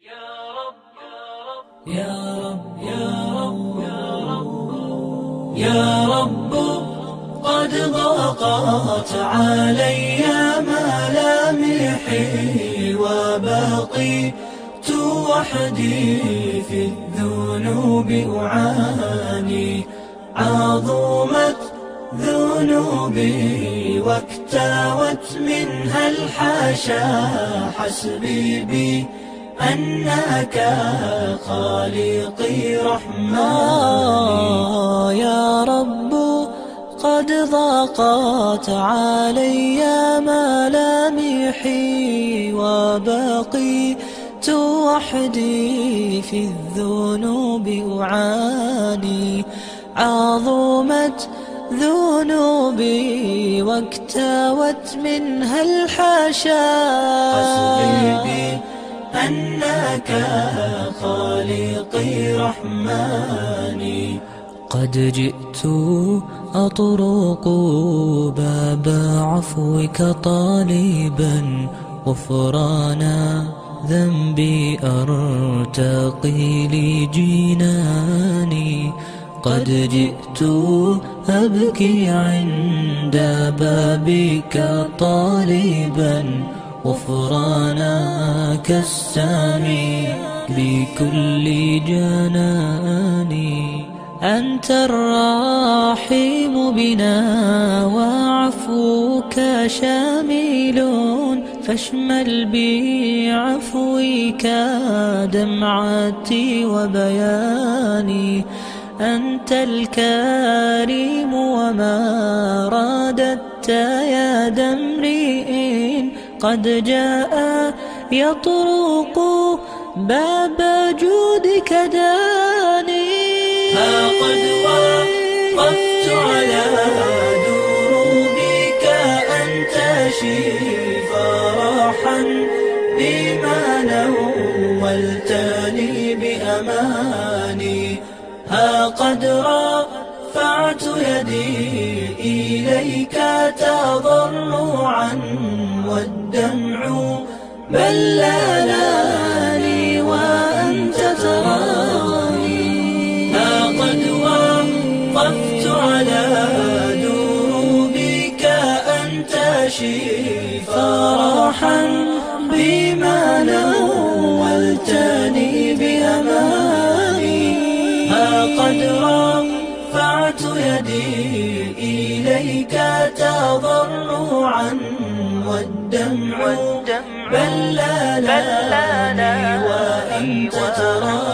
يا رب يا رب يا رب يا رب قد ضاقت علي ملامحي وبقيت وحدي في الذنوب أعاني عظمت ذنوبي واكتوت منها الحاشا حسبي بي أنك خالقي رحمن. يا رب قد ضاقت علي ملامحي وبقيت وحدي في الذنوب أعاني. عظمت ذنوبي واكتوت منها الحاشا حسبي أنك خالقي رحماني قد جئت أطرق باب عفوك طالبا غفرانا ذنبي أرتقي لجناني. قد جئت أبكي عند بابك طالبا غفرانك السامي بكل جناني أنت الرحيم بنا وعفوك شامل. فاشمل بعفوك دمعتي وبياني. أنت الكريم وما رادت يا دمرئ. قد جاء يطرق باب جودك داني. ها قد وقفت على دروبك أنت فرحا بما نولتني بأماني. ها قد رفعت يدي إليك تضرعا والدمع بللاني وأنت تراني. ها قد وقفت على دروبك أنت فرحا بما نولتني بأماني. ها قد رفعت يدي إليك تضرعا والدمع بللاني وأنت تراني.